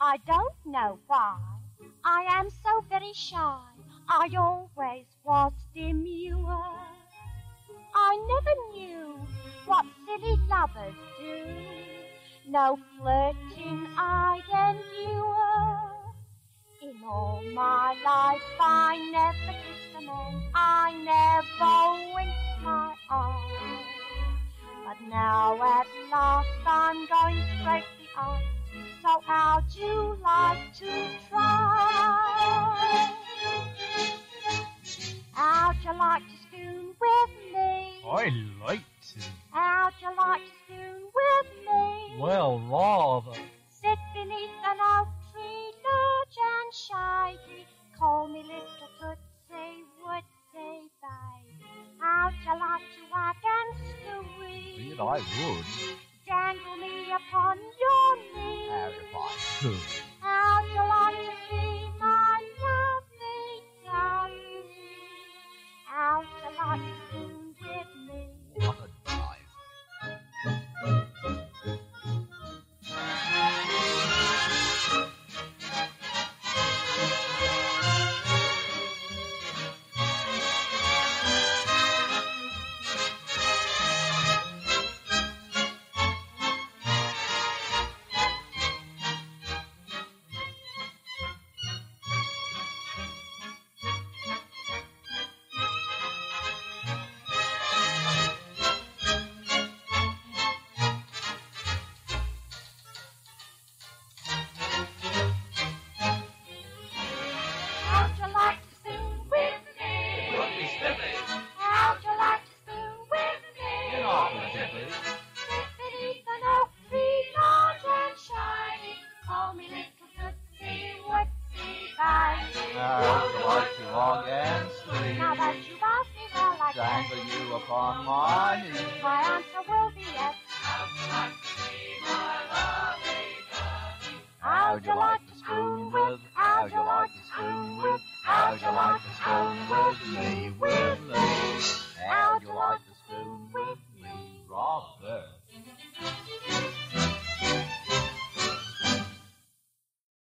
I don't know why. I am so very shy. I always was demure. Silly lovers do. No flirting I'd endure. In all my life I never kissed a man. I never winked my eye. But now at last I'm going to break the ice. So how'd you like to try? How'd you like to spoon with me? I like to. Well, rather. Sit beneath an oak tree, large and shady. Call me little Tootsie Woodsy baby. How'd you like to whack and squeeze? Indeed, I would. Dangle me upon your knee. How if I could. You log and Now that you've asked me, well, I Dangle you upon my knee. my answer will be yes. How'd you like to spoon with? How'd you like to spoon with? How'd you like to spoon with me? With? How'd you like to spoon with me?